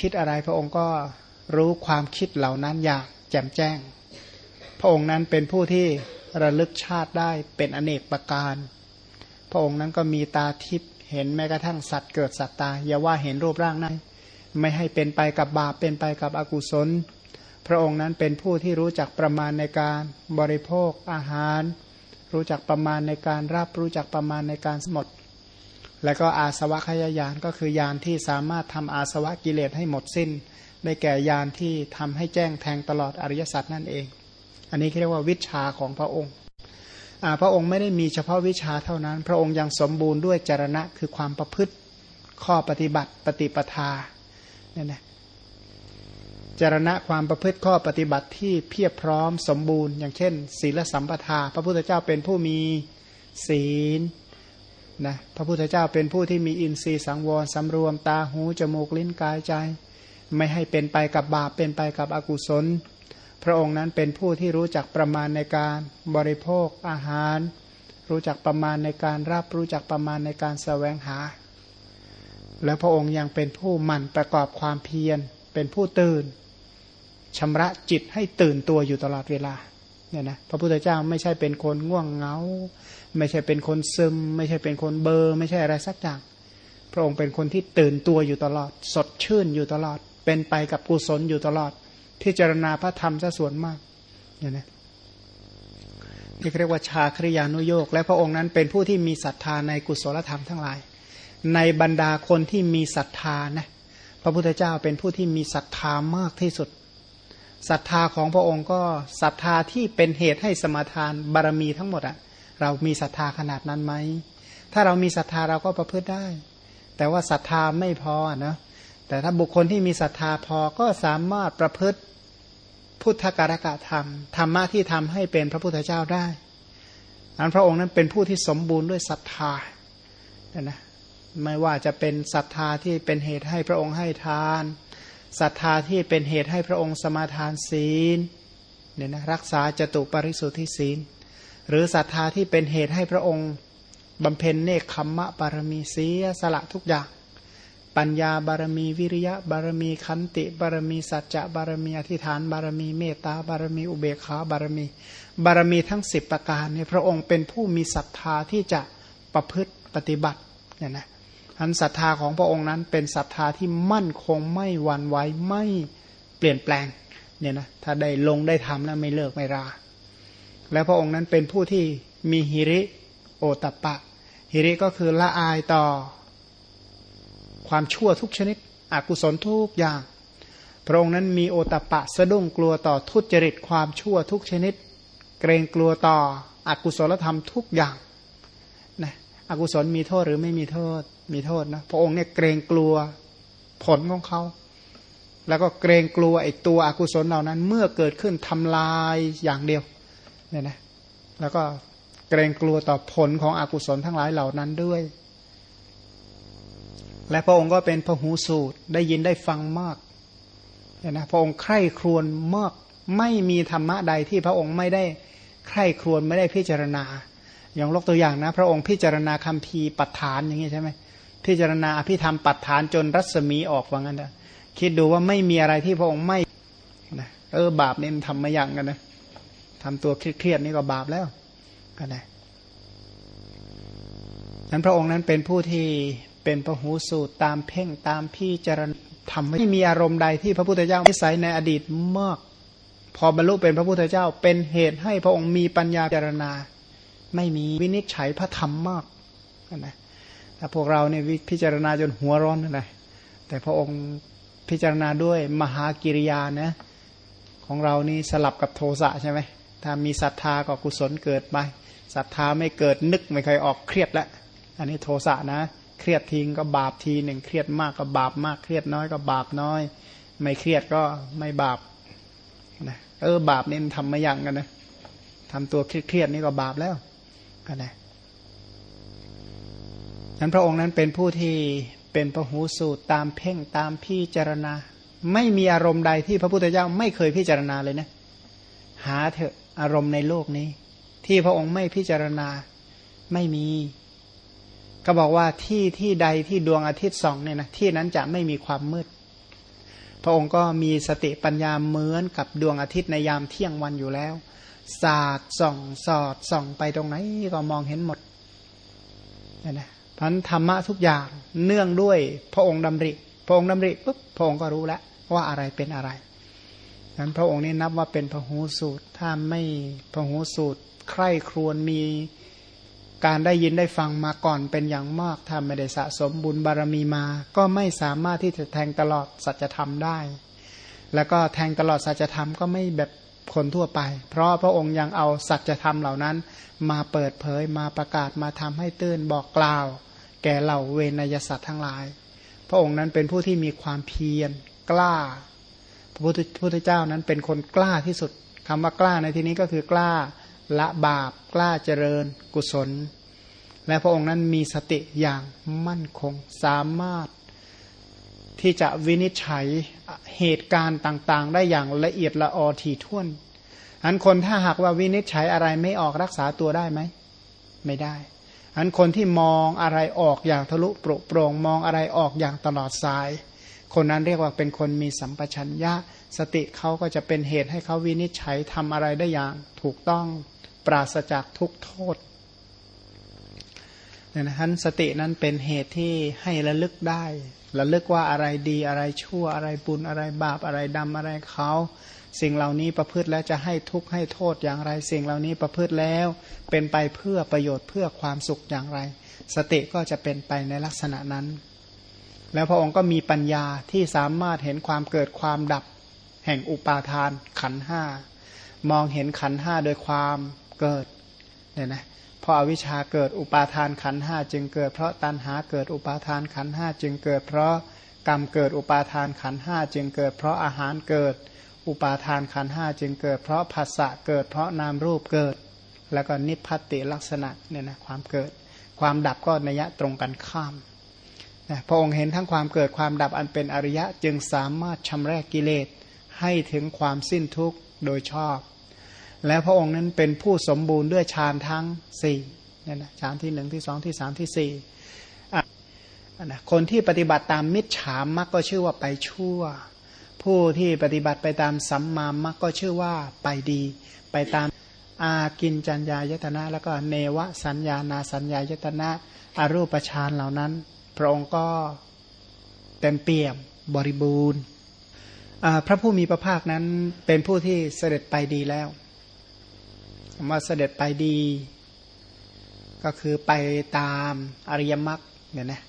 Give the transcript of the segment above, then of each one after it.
คิดอะไรพระองค์ก็รู้ความคิดเหล่านั้นอย่างแจ่มแจ้ง พระองค์นั้นเป็นผู้ที่ระลึกชาติได้เป็นอเนกประการ พระองค์นั้นก็มีตาทิพย์เห็นแม้กระทั่งสัตว์เกิดสัตว์ตายอย่าว่าเห็นรูปร่างนั้นไม่ให้เป็นไปกับบาปเป็นไปกับอกุศล พระองค์นั้นเป็นผู้ที่รู้จักประมาณในการบริโภคอาหาร รู้จักประมาณในการรับรู้จักประมาณในการสมด แล้วก็อาสวะขยายานก็คือยานที่สามารถทำอาสวะกิเลสให้หมดสิ้น ได้แก่ยานที่ทำให้แจ้งแทงตลอดอริยสัจนั่นเอง อันนี้เรียกว่าวิชาของพระองค์ พระองค์ไม่ได้มีเฉพาะวิชาเท่านั้น พระองค์ยังสมบูรณ์ด้วยจรณะคือความประพฤติข้อปฏิบัติปฏิปทาเนี่ยนะจรณะความประพฤติข้อปฏิบัติที่เพียบพร้อมสมบูรณ์ อย่างเช่น ศีลสัมปทา พระพุทธเจ้าเป็นผู้มีศีล นะพระพุทธเจ้าเป็นผู้ที่มีอินทรีย์สังวรสำรวมตาหูจมูกลิ้นกายใจ ไม่ให้เป็นไปกับบาปเป็นไปกับอกุศล พระองค์นั้นเป็นผู้ที่รู้จักประมาณในการบริโภคอาหาร รู้จักประมาณในการรับรู้จักประมาณในการแสวงหา แล้วพระองค์ยังเป็นผู้หมั่นประกอบความเพียร เป็นผู้ตื่นชำระจิตให้ตื่นตัวอยู่ตลอดเวลา เนี่ยนะพระพุทธเจ้าไม่ใช่เป็นคนง่วงเหงา ไม่ใช่เป็นคนซึม ไม่ใช่เป็นคนเบอร์ไม่ใช่อะไรสักอย่าง พระองค์เป็นคนที่ตื่นตัวอยู่ตลอด สดชื่นอยู่ตลอด เป็นไปกับกุศลอยู่ตลอดพิจารณาพระธรรมซะส่วนมากเนี่ยนะที่เรียกว่าชาคริยานุโยกและพระองค์นั้นเป็นผู้ที่มีศรัทธาในกุศลธรรมทั้งหลาย ในบรรดาคนที่มีศรัทธานะพระพุทธเจ้าเป็นผู้ที่มีศรัทธามากที่สุด ศรัทธาของพระองค์ก็ศรัทธาที่เป็นเหตุให้สมาทานบารมีทั้งหมดอะเรามีศรัทธาขนาดนั้นไหมถ้าเรามีศรัทธาเราก็ประพฤติได้ แต่ว่าศรัทธาไม่พอนะแต่ถ้าบุคคลที่มีศรัทธาพอก็สามารถประพฤติพุทธการกะธรรมธรรมะที่ทำให้เป็นพระพุทธเจ้าได้อันพระองค์นั้นเป็นผู้ที่สมบูรณ์ด้วยศรัทธานะไม่ว่าจะเป็นศรัทธาที่เป็นเหตุให้พระองค์ให้ทาน ศรัทธาที่เป็นเหตุให้พระองค์สมาทานศีลเนี่ยนะรักษาจตุปริสุทธิศีล หรือศรัทธาที่เป็นเหตุให้พระองค์บำเพ็ญเนคขมมะบารมีเสียสละทุกอย่าง ปัญญาบารมีวิริยะบารมีขันติบารมีสัจจะบารมีอธิษฐานบารมีเมตตาบารมีอุเบกขาบารมี บารมีทั้งสิบประการเนี่ยพระองค์เป็นผู้มีศรัทธาที่จะประพฤติปฏิบัติเนี่ยนะ อันศรัทธาของพระองค์นั้นเป็นศรัทธาที่มั่นคงไม่หวั่นไหวไม่เปลี่ยนแปลงเนี่ยนะถ้าได้ลงได้ทำแล้วไม่เลิกไม่รา แล้วพระองค์นั้นเป็นผู้ที่มีหิริโอตปะหิริก็คือละอายต่อ ความชั่วทุกชนิดอกุศลทุกอย่าง พระองค์นั้นมีโอตปะสะดุ้งกลัวต่อทุจริตความชั่วทุกชนิด เกรงกลัวต่ออกุศลธรรมทุกอย่าง อกุศลมีโทษหรือไม่มีโทษ มีโทษนะพระองค์เนี่ยเกรงกลัวผลของเขา แล้วก็เกรงกลัวไอ้ตัวอกุศลเหล่านั้น เมื่อเกิดขึ้นทำลายอย่างเดียวเนี่ยนะแล้วก็เกรงกลัวต่อผลของอกุศลทั้งหลายเหล่านั้นด้วย และพระองค์ก็เป็นพระหูสูตรได้ยินได้ฟังมากเนี่ยนะพระองค์ใคร่ครวญมากไม่มีธรรมะใดที่พระองค์ไม่ได้ใคร่ครวญไม่ได้พิจารณา อย่างลกตัวอย่างนะ พระองค์พิจารณาคำพีปัฏฐานอย่างนี้ใช่ไหมพิจารณาอภิธรรมปัฏฐานจนรัศมีออกว่างั้นนะคิดดูว่าไม่มีอะไรที่พระองค์ไม่นะเออบาปนี่มันทำมาอย่างกันนะทำตัวเครียดนี่ก็บาปแล้วก็ได้นั้นพระองค์นั้นเป็นผู้ที่เป็นพระหูสูตรตามเพ่งตามพี่จารณทำไม่มีอารมณ์ใดที่พระพุทธเจ้านิสัยในอดีตมากพอบรรลุเป็นพระพุทธเจ้า เป็นเหตุให้พระองค์มีปัญญาจารณา ไม่มีวินิจฉัยพระธรรมมากนะถ้าพวกเราเนี่ยพิจารณาจนหัวร้อนนะแต่พระองค์พิจารณาด้วยมหากิริยานะของเรานี่สลับกับโทสะใช่ไหมถ้ามีศรัทธาก็กุศลเกิดไปศรัทธาไม่เกิดนึกไม่เคยออกเครียดแล้วอันนี้โทสะนะ เครียดทิ้งก็บาปทีหนึ่งเครียดมากก็บาปมากเครียดน้อยก็บาปน้อย ไม่เครียดก็ไม่บาปนะเออบาปนี่ทำมาอย่างกันนะทำตัวเครียดนี่ก็บาปแล้ว กันนะนั้นพระองค์นั้นเป็นผู้ที่เป็นพระหูสูตรตามเพ่งตามพิจารณา ไม่มีอารมณ์ใดที่พระพุทธเจ้าไม่เคยพิจารณาเลยนะ หาเถอะอารมณ์ในโลกนี้ ที่พระองค์ไม่พิจารณาไม่มี ก็บอกว่าที่ที่ใดที่ดวงอาทิตย์ส่องเนี่ยนะที่นั้นจะไม่มีความมืด พระองค์ก็มีสติปัญญาเหมือนกับดวงอาทิตย์ในยามเที่ยงวันอยู่แล้ว สาดส่องสอดส่องไปตรงไหนก็มองเห็นหมดนี่นะพันธรรมะทุกอย่างเนื่องด้วยพระองค์ดำริ พระองค์ดำริปุ๊บพระองค์ก็รู้แล้วว่าอะไรเป็นอะไรนั้นพระองค์นี้นับว่าเป็นพระหูสูตร ถ้าไม่พระหูสูตร ใคร่ครวญมีการได้ยินได้ฟังมาก่อนเป็นอย่างมากถ้าไม่ได้สะสมบุญบารมีมา ก็ไม่สามารถที่จะแทงตลอดสัจธรรมได้ แล้วก็แทงตลอดสัจธรรมก็ไม่แบบ คนทั่วไป เพราะพระองค์ยังเอาสัจธรรมเหล่านั้น มาเปิดเผยมาประกาศมาทำให้ตื่นบอกกล่าว แก่เหล่าเวนยสัตว์ทั้งหลาย พระองค์นั้นเป็นผู้ที่มีความเพียรกล้า พระพุทธเจ้านั้นเป็นคนกล้าที่สุดคำว่ากล้าในที่นี้ก็คือกล้าละบาปกล้าเจริญกุศล และพระองค์นั้นมีสติอย่างมั่นคงสามารถ ที่จะวินิจฉัยเหตุการณ์ต่างๆ ได้อย่างละเอียดละออถี่ถ้วนอันคนถ้าหากว่าวินิจฉัยอะไรไม่ออกรักษาตัวได้ไหม ไม่ได้ อันคนที่มองอะไรออกอย่างทะลุปรุโปร่งมองอะไรออกอย่างตลอดสาย คนนั้นเรียกว่าเป็นคนมีสัมปชัญญะ สติเขาก็จะเป็นเหตุให้เขาวินิจฉัยทำอะไรได้อย่างถูกต้อง ปราศจากทุกโทษ เนี่ยนะฮะสตินั้นเป็นเหตุที่ให้ระลึกได้ระลึกว่าอะไรดีอะไรชั่วอะไรบุญอะไรบาปอะไรดำอะไรเขาสิ่งเหล่านี้ประพฤติแล้วจะให้ทุกข์ให้โทษอย่างไร สิ่งเหล่านี้ประพฤติแล้ว เป็นไปเพื่อประโยชน์เพื่อความสุขอย่างไร สติก็จะเป็นไปในลักษณะนั้น แล้วพระองค์ก็มีปัญญาที่สามารถเห็นความเกิดความดับ แห่งอุปาทานขันห้ามองเห็นขันห้าโดยความเกิดเนี่ยนะเพราะอวิชชาเกิดอุปาทานขันห้าจึงเกิด เพราะตัณหาเกิดอุปาทานขันห้าจึงเกิด เพราะกรรมเกิดอุปาทานขันห้าจึงเกิด เพราะอาหารเกิด อุปาทานขันห้าจึงเกิด เพราะภาษะเกิด เพราะนามรูปเกิด แล้วก็นิพพัติลักษณะเนี่ยนะความเกิด ความดับก็นัยะตรงกันข้ามนะพระองค์เห็นทั้งความเกิดความดับอันเป็นอริยะจึงสามารถชำระกิเลสให้ถึงความสิ้นทุกข์โดยชอบ และพระองค์นั้นเป็นผู้สมบูรณ์ด้วยฌานทั้งสี่เนี่ยนะฌานที่หนึ่งที่สองที่สามที่สี่นะคนที่ปฏิบัติตามมิจฉามักก็ชื่อว่าไปชั่ว ผู้ที่ปฏิบัติไปตามสัมมามักก็ชื่อว่าไปดี ไปตามอากินจัญญายตนะ แล้วก็เนวสัญญานาสัญญายตนะอารูปฌานเหล่านั้น พระองค์ก็เต็มเปี่ยมบริบูรณ์พระผู้มีพระภาคนั้นเป็นผู้ที่เสด็จไปดีแล้ว มาเสด็จไปดี ก็คือไปตามอริยมรรคเนี่ยนะ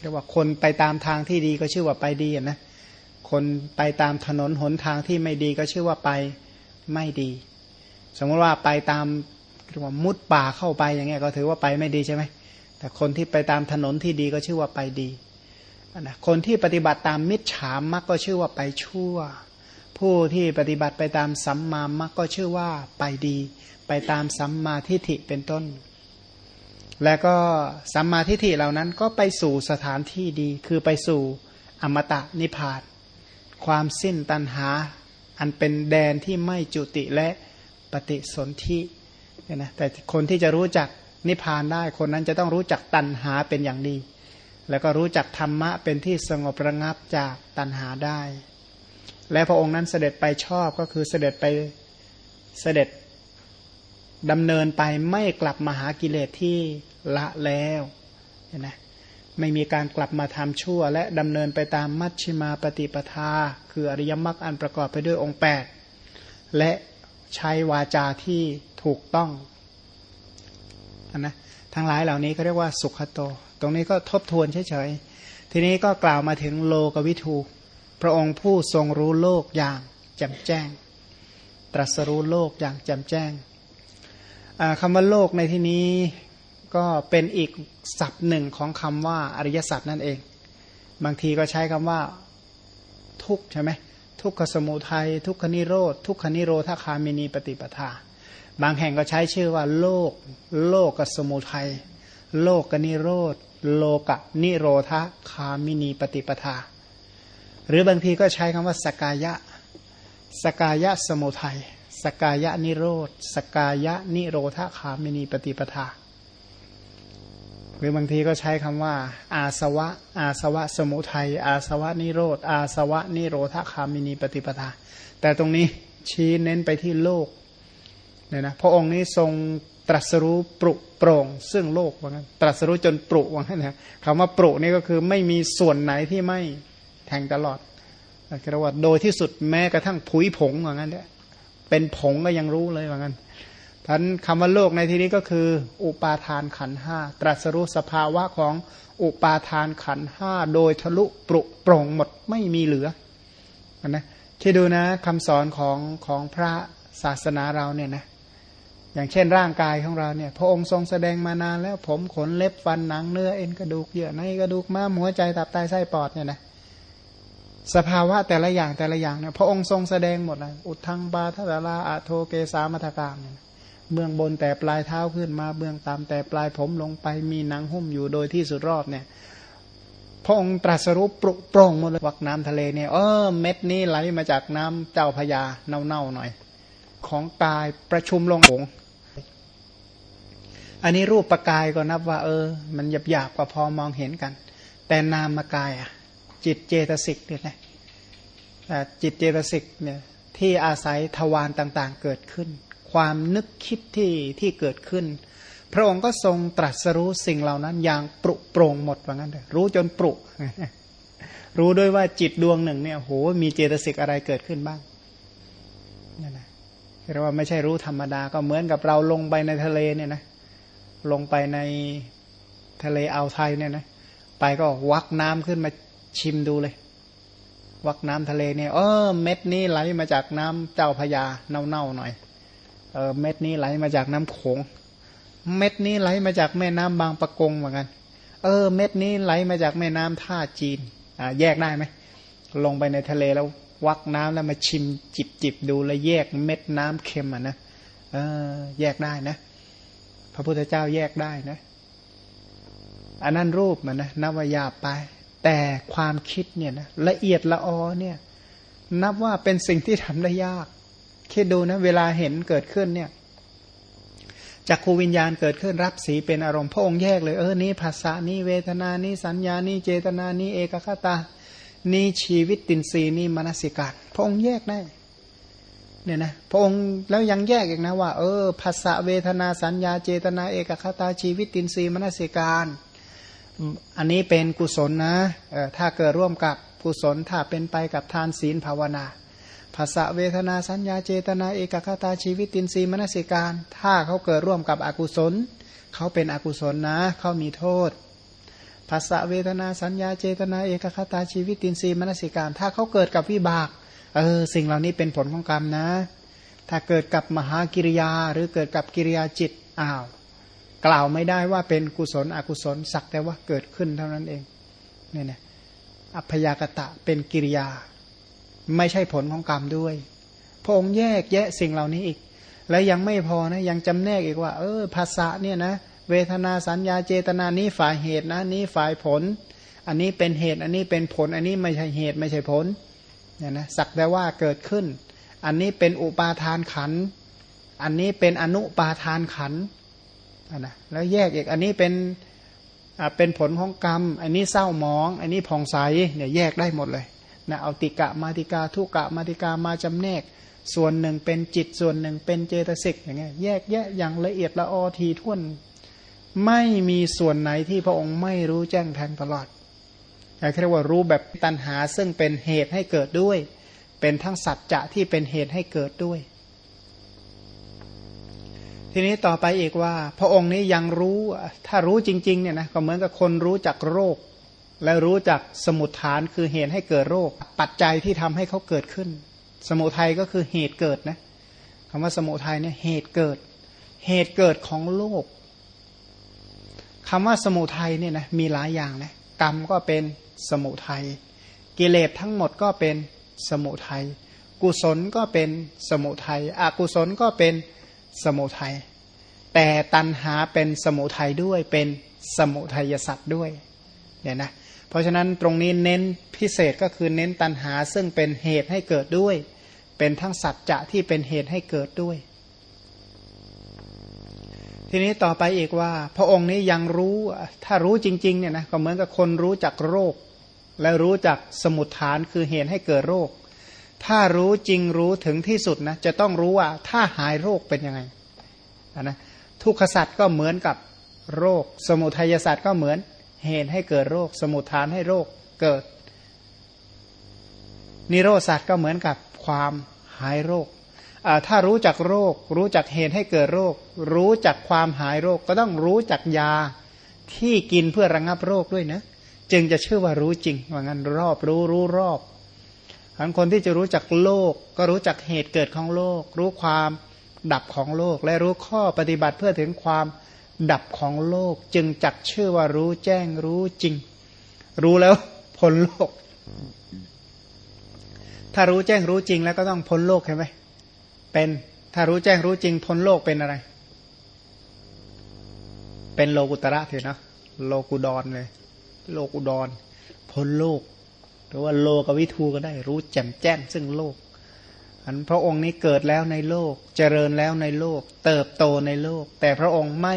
เรียกว่าคนไปตามทางที่ดีก็ชื่อว่าไปดีนะคนไปตามถนนหนทางที่ไม่ดีก็ชื่อว่าไปไม่ดี สมมติว่าไปตามเรียกว่ามุดป่าเข้าไปอย่างเงี้ยก็ถือว่าไปไม่ดีใช่ไหมแต่คนที่ไปตามถนนที่ดีก็ชื่อว่าไปดีนะคนที่ปฏิบัติตามมิจฉามมรรคก็ชื่อว่าไปชั่ว ผู้ที่ปฏิบัติไปตามสัมมามรรคก็ชื่อว่าไปดี ไปตามสัมมาทิฏฐิเป็นต้น และก็สัมมาทิฏฐิเหล่านั้นก็ไปสู่สถานที่ดี คือไปสู่อมตะนิพพานความสิ้นตัณหา อันเป็นแดนที่ไม่จุติและปฏิสนธิเนี่ยนะแต่คนที่จะรู้จักนิพพานได้คนนั้นจะต้องรู้จักตัณหาเป็นอย่างดี แล้วก็รู้จักธรรมะเป็นที่สงบระงับจากตัณหาได้ และพระองค์นั้นเสด็จไปชอบก็คือเสด็จไปเสด็จดำเนินไปไม่กลับมาหากิเลสที่ละแล้วเห็นไหมไม่มีการกลับมาทำชั่ว และดำเนินไปตามมัชชิมาปฏิปทา คืออริยมรรคอันประกอบไปด้วยองค์ 8 และใช้วาจาที่ถูกต้องนะทั้งหลายเหล่านี้เขาเรียกว่าสุขโต ตรงนี้ก็ทบทวนเฉยๆ ทีนี้ก็กล่าวมาถึงโลกวิทู พระองค์ผู้ทรงรู้โลกอย่างแจ่มแจ้ง ตรัสรู้โลกอย่างแจ่มแจ้งคำว่าโลกในที่นี้ก็เป็นอีกศัพท์หนึ่งของคำว่าอริยสัจนั่นเอง บางทีก็ใช้คำว่าทุกใช่ไหมทุกขสมุทัยทุกขนิโรธทุกขนิโรธคามินีปฏิปทา บางแห่งก็ใช้ชื่อว่าโลก โลกกับสมุทัยโลกกนิโรธโลกะนิโรธคามินีปฏิปทา รือบางทีก็ใช้คำว่าสกายะ สกายะสมุทัย สกายะนิโรธ สกายะนิโรธาคามินีปฏิปทา หรือบางทีก็ใช้คำว่า อาสวะ อาสวะสมุทัย อาสวะนิโรธ อาสวะนิโรธาคามินีปฏิปทา แต่ตรงนี้ชี้เน้นไปที่โลกเนี่ยนะพระองค์นี้ทรงตรัสรู้ปรุโปร่ง ซึ่งโลกว่างั้นตรัสรู้จนปรุว่างั้นนะคำว่าปรุนี่ก็คือไม่มีส่วนไหนที่ไม่ ทงตลอดเรียกว่าโดยที่สุดแม้กระทั่งผุยผงว่างั้นเนี่ยเป็นผงก็ยังรู้เลยว่างั้นท่านคำว่าโลกในที่นี้ก็คือ อุปาทานขันห้าตรัสรู้สภาวะของอุปาทานขันห้าโดยทะลุปรุโปร่งหมดไม่มีเหลือนะคิดดูนะคำสอนของของพระศาสนาเราเนี่ยนะอย่างเช่นร่างกายของเราเนี่ย พระองค์ทรงแสดงมานานแล้วผมขนเล็บฟันหนังเนื้อเอ็นกระดูกเยื่อในกระดูกม้ามหัวใจตับไตไส้ปอดเนี่ยนะ สภาวะแต่ละอย่างแต่ละอย่างเนี่ยพระองค์ทรงแสดงหมดเลยอุทังบาทัตลาอะโทเกสามัทกามเนี่ยเบื้องบนแต่ปลายเท้าขึ้นมาเบื้องต่ำแต่ปลายผมลงไปมีหนังหุ้มอยู่โดยที่สุดรอบเนี่ยพระองค์ตรัสรู้ปรุโปร่งหมดเลยวักน้ำทะเลเนี่ยเออเม็ดนี้ไหลมาจากน้ำเจ้าพยาเน่าๆหน่อย ของกายประชุมลงหงอันนี้รูปประกายก็นับว่า เออ มันหยาบหยาบกว่าพอมองเห็นกัน แต่นามกายอะ จิตเจตสิกเนี่ยนะจิตเจตสิกเนี่ยที่อาศัยทวารต่างๆเกิดขึ้น ความนึกคิดที่ที่เกิดขึ้น พระองค์ก็ทรงตรัสรู้สิ่งเหล่านั้นอย่างปรุโปร่งหมดว่างั้นเลยรู้จนปรุรู้ด้วยว่าจิตดวงหนึ่งเนี่ยโหมีเจตสิกอะไรเกิดขึ้นบ้างนั่นนะเรียกว่าไม่ใช่รู้ธรรมดาก็เหมือนกับเราลงไปในทะเลเนี่ยนะลงไปในทะเลอ่าวไทยเนี่ยนะไปก็วักน้ำขึ้นมา ชิมดูเลย วักน้ำทะเลเนี่ยเออเม็ดนี้ไหลมาจากน้ำเจ้าพยาเน่าๆหน่อยเออเม็ดนี้ไหลมาจากน้ำโขง เม็ดนี้ไหลมาจากแม่น้ำบางปะกงเหมือนกัน เออ เม็ดนี้ไหลมาจากแม่น้ำท่าจีนอ่าแยกได้ไหมลงไปในทะเลแล้ววักน้ำแล้วมาชิมจิบจิบดูแล้วแยกเม็ดน้ำเค็มอะนะเออแยกได้นะ พระพุทธเจ้าแยกได้นะอันนั้นรูปมันนะนับว่ายาไป แต่ความคิดเนี่ยนะละเอียดละออเนี่ย นับว่าเป็นสิ่งที่ทำได้ยากคิดดูนะ เวลาเห็นเกิดขึ้นเนี่ยจากคูวิญญาณเกิดขึ้นรับสีเป็นอารมณ์พระองค์แยกเลย เออนี้ภาษานี้เวทนานี้สัญญานี้เจตนานี้เอกคตานี้ชีวิตตินรีนี้มนสิการพระองค์แยกได้เนี่ยนะพระองค์แล้วยังแยกอีกนะว่า เออภาษาเวทนาสัญญาเจตนาเอกคตาชีวิตตินรีมนสิการ อันนี้เป็นกุศลนะถ้าเกิดร่วมกับกุศลถ้าเป็นไปกับทานศีลภาวนาภาษาเวทนาสัญญาเจตนาเอกคตาชีวิตินทรีย์มนสิการ ถ้าเขาเกิดร่วมกับอกุศล เขาเป็นอกุศลนะเขามีโทษภาษาเวทนาสัญญาเจตนาเอกคตาชีวิตินทรีย์มนสิการ ถ้าเขาเกิดกับวิบากเออสิ่งเหล่านี้เป็นผลของกรรมนะ ถ้าเกิดกับมหากิริยาหรือเกิดกับกิริยาจิตอ้าว กล่าวไม่ได้ว่าเป็นกุศลอกุศลสักแต่ว่าเกิดขึ้นเท่านั้นเองเนี่ยนะอัพยากตะเป็นกิริยา ไม่ใช่ผลของกรรมด้วย พระองค์แยกแยะสิ่งเหล่านี้อีก และยังไม่พอนะยังจำแนกอีกว่า เออภาษาเนี่ยนะเวทนาสัญญาเจตนานี้ฝ่ายเหตุนะนี้ฝ่ายผล อันนี้เป็นเหตุอันนี้เป็นผล อันนี้ไม่ใช่เหตุไม่ใช่ผลเนี่ยนะสักแต่ว่าเกิดขึ้น อันนี้เป็นอุปาทานขัน อันนี้เป็นอนุปาทานขัน นะแล้วแยกอีกอันนี้เป็นเป็นผลของกรรม อันนี้เศร้าหมอง อันนี้ผ่องใสเนี่ยแยกได้หมดเลยนะเอาติกะมาติกาทุกะมาติกามาจำแนก ส่วนหนึ่งเป็นจิตส่วนหนึ่งเป็นเจตสิกอย่างเงี้ยแยกแยะอย่างละเอียดละออทีท่วน ไม่มีส่วนไหนที่พระองค์ไม่รู้แจ้งแทงตลอดเรียกว่ารู้แบบตัณหาซึ่งเป็นเหตุให้เกิดด้วย เป็นทั้งสัจจะที่เป็นเหตุให้เกิดด้วย ทีนี้ต่อไปอีกว่า พระองค์นี้ยังรู้ถ้ารู้จริงๆเนี่ยนะก็เหมือนกับคนรู้จักโรค และรู้จักสมุทฐานคือเหตุให้เกิดโรค ปัจจัยที่ทำให้เขาเกิดขึ้น สมุทัยก็คือเหตุเกิดนะคำว่าสมุทัยเนี่ยเหตุเกิด เหตุเกิดของโลกคำว่าสมุทัยเนี่ยนะมีหลายอย่างนะกรรมก็เป็นสมุทัยกิเลสทั้งหมดก็เป็นสมุทัยกุศลก็เป็นสมุทัยอกุศลก็เป็น สมุทัยแต่ตัณหาเป็นสมุทัยด้วยเป็นสมุทัยสัตว์ด้วยเนี่ยนะเพราะฉะนั้นตรงนี้เน้นพิเศษก็คือเน้นตัณหาซึ่งเป็นเหตุให้เกิดด้วย เป็นทั้งสัจจะที่เป็นเหตุให้เกิดด้วยททีนี้ต่อไปอีกว่า พระองค์นี้ยังรู้ถ้ารู้จริงๆเนี่ยนะก็เหมือนกับคนรู้จักโรค และรู้จักสมุดฐานคือเหตุให้เกิดโรค ถ้ารู้จริงรู้ถึงที่สุดนะจะต้องรู้ว่าถ้าหายโรคเป็นยังไงนะทุกขสัตว์ก็เหมือนกับโรค สมุทัยสัตว์ก็เหมือนเหตุให้เกิดโรค สมุทฐานให้โรคเกิด นิโรสัตว์ก็เหมือนกับความหายโรคถ้ารู้จักโรค รู้จักเหตุให้เกิดโรค รู้จักความหายโรค ก็ต้องรู้จักยาที่กินเพื่อระงงับโรคด้วยนะ จึงจะชื่อว่ารู้จริงว่างั้นรอบรู้รู้รอบ อันคนที่จะรู้จักโลก ก็รู้จักเหตุเกิดของโลก รู้ความดับของโลก และรู้ข้อปฏิบัติเพื่อถึงความดับของโลก จึงจักชื่อว่ารู้แจ้งรู้จริง รู้แล้วพ้นโลก ถ้ารู้แจ้งรู้จริงแล้วก็ต้องพ้นโลกใช่ไหมเป็นถ้ารู้แจ้งรู้จริงพ้นโลกเป็นอะไร เป็นโลกุตระเถอะนะโลกุดอนเลย โลกุดอนพ้นโลก หรือว่าโลกวิทูก็ได้รู้แจ่มแจ้งซึ่งโลก อันพระองค์นี้เกิดแล้วในโลก เจริญแล้วในโลก เติบโตในโลก แต่พระองค์ไม่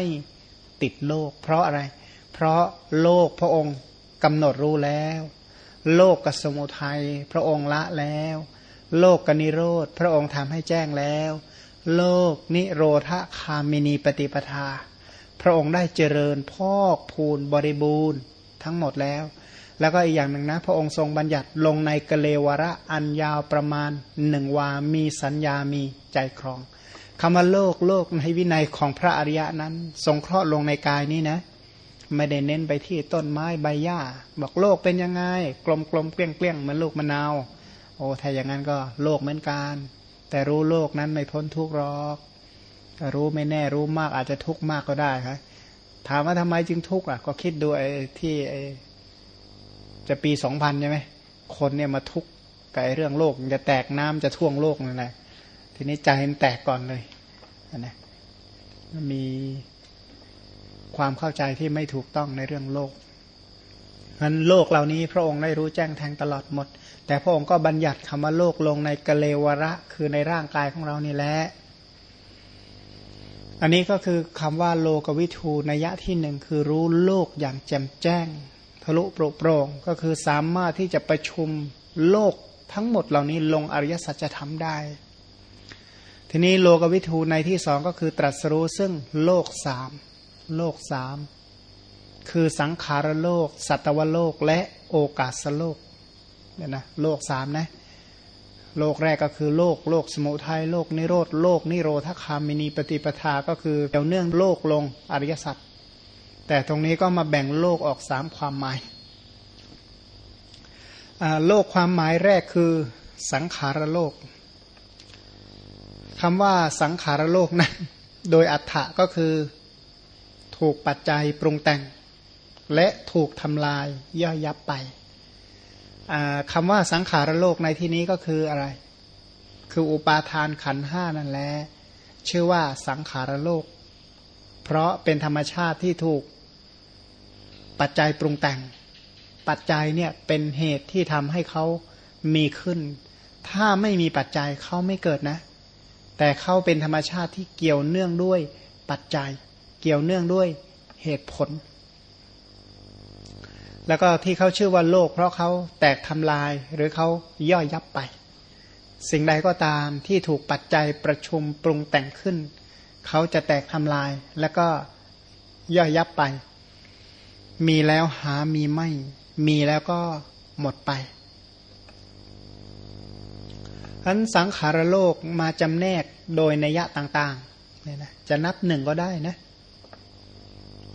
ติดโลก เพราะอะไร เพราะโลกพระองค์กำหนดรู้แล้ว โลกกับสมุทัยพระองค์ละแล้ว โลกกนิโรธพระองค์ทำให้แจ้งแล้ว โลกนิโรธคามินีปฏิปทา พระองค์ได้เจริญพอกพูนบริบูรณ์ทั้งหมดแล้ว แล้วก็อีกอย่างหนึ่งนะ พระองค์ทรงบัญญัติลงในกเลวระอันยาวประมาณหนึ่งวา มีสัญญามีใจครองคำว่าโลกโลกในวินัยของพระอริยะนั้น ทรงเคราะห์ลงในกายนี้นะ ไม่ได้เน้นไปที่ต้นไม้ใบหญ้า บอกโลกเป็นยังไง กลมกลมเกลี้ยงเกลี้ยงเหมือนลูกมะนาว โอ้ถ้าอย่างนั้นก็โลกเหมือนกัน แต่รู้โลกนั้นไม่พ้นทุกข์หรอกรู้ไม่แน่รู้มากอาจจะทุกข์มากก็ได้ครับถามว่าทำไมจึงทุกข์อะก็คิดดูไอ้ที่ไอ้ จะปีสองพันใช่ไหมคนเนี่ยมาทุกข์กับไอ้เรื่องโลกจะแตกน้ำจะท่วงโลกนั่นแหละทีนี้ใจมันแตกก่อนเลยนะมีความเข้าใจที่ไม่ถูกต้องในเรื่องโลกนั้นโลกเหล่านี้พระองค์ได้รู้แจ้งแทงตลอดหมด แต่พระองค์ก็บัญญัติคำว่าโลกลงในกเลวระ คือในร่างกายของเรานี่แหละ อันนี้ก็คือคำว่าโลกวิทูนัยะที่หนึ่งคือรู้โลกอย่างแจ่มแจ้ง ทะลุโปร่ปรงก็คือสามารถที่จะประชุมโลกทั้งหมดเหล่านี้ลงอริยสัจธรรมได้ ทีนี้โลกวิทูในที่สองก็คือตรัสรู้ซึ่งโลกสามโลกสามคือสังขารโลก สัตวโลกและโอกาสโลกเนี่ยนะโลกสามนะโลกแรกก็คือโลกโลกสมุทัยโลกนิโรธโลกนิโรธคามินีปฏิปทาก็คือเดี่ยวเนื่องโลกลงอริยสัจ แต่ตรงนี้ก็มาแบ่งโลกออกสามความหมายโลกความหมายแรกคือสังขารโลกคำว่าสังขารโลกนะั้นโดยอัฏฐะก็คือถูกปัจจัยปรุงแต่ง และถูกทำลายย่อยยับไปคำว่าสังขารโลกในที่นี้ก็คืออะไร คืออุปาทานขันห้านั่นแหละชื่อว่าสังขารโลก เพราะเป็นธรรมชาติที่ถูก ปัจจัยปรุงแต่ง ปัจจัยเนี่ยเป็นเหตุที่ทำให้เขามีขึ้น ถ้าไม่มีปัจจัยเขาไม่เกิดนะ แต่เขาเป็นธรรมชาติที่เกี่ยวเนื่องด้วยปัจจัย เกี่ยวเนื่องด้วยเหตุผล แล้วก็ที่เขาชื่อว่าโลก เพราะเขาแตกทำลายหรือเขาย่อยยับไป สิ่งใดก็ตามที่ถูกปัจจัยประชุมปรุงแต่งขึ้น เขาจะแตกทำลายแล้วก็ย่อยยับไป มีแล้วหามีไม่ มีแล้วก็หมดไปอันสังขารโลกมาจำแนกโดยนัยยะต่างๆเนี่ยนะจะนับหนึ่งก็ได้นะ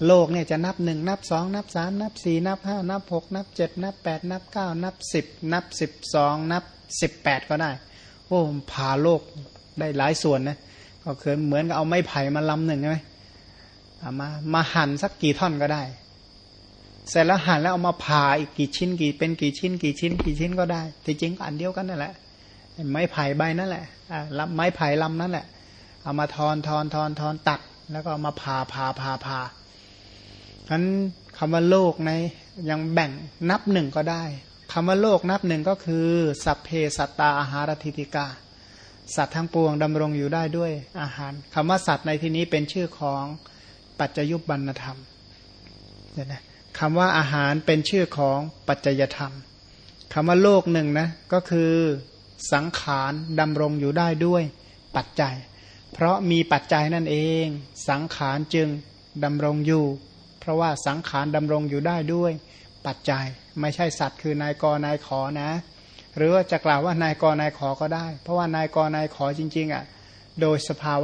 โลกเนี่ยจะนับหนึ่งนับสองนับสามนับสี่นับห้านับหกนับเจ็ดนับแปดนับเก้านับสิบนับสิบสองนับสิบแปดก็ได้ โอ้ผ่าโลกได้หลายส่วนนะก็คือเหมือนกับเอาไม้ไผ่มาลำหนึ่งใช่ไหมมามาหั่นสักกี่ท่อนก็ได้ เสร็จแล้วหั่นแล้วเอามาผ่าอีกกี่ชิ้นกี่เป็นกี่ชิ้น กี่ชิ้น กี่ชิ้นก็ได้ที่จริงก็อันเดียวกันนั่นแหละไม้ไผ่ใบนั่นแหละลำไม้ไผ่ลำนั่นแหละ เอามาทอนทอนทอนทอนตัดแล้วก็เอามาผ่าผ่าผ่าผ่าฉะนั้นคำว่าโลกในยังแบ่งนับหนึ่งก็ได้คำว่าโลกนับหนึ่งก็คือสัพเพสัตตาอาหารทิติกาสัตว์ทั้งปวงดำรงอยู่ได้ด้วยอาหารคำว่าสัตว์ในที่นี้เป็นชื่อของปัจจยุบันธรรมเนี่ยนะ คำว่าอาหารเป็นชื่อของปัจจยธรรมคำว่าโลกหนึ่งนะก็คือสังขารดำรงอยู่ได้ด้วยปัจจัย เพราะมีปัจจัยนั่นเอง สังขารจึงดำรงอยู่ เพราะว่าสังขารดำรงอยู่ได้ด้วยปัจจัย ไม่ใช่สัตว์คือนายกนายขอนะ หรือว่าจะกล่าวว่านายกนายขอก็ได้ เพราะว่านายกนายขอจริง ๆอะโดยสภาวะ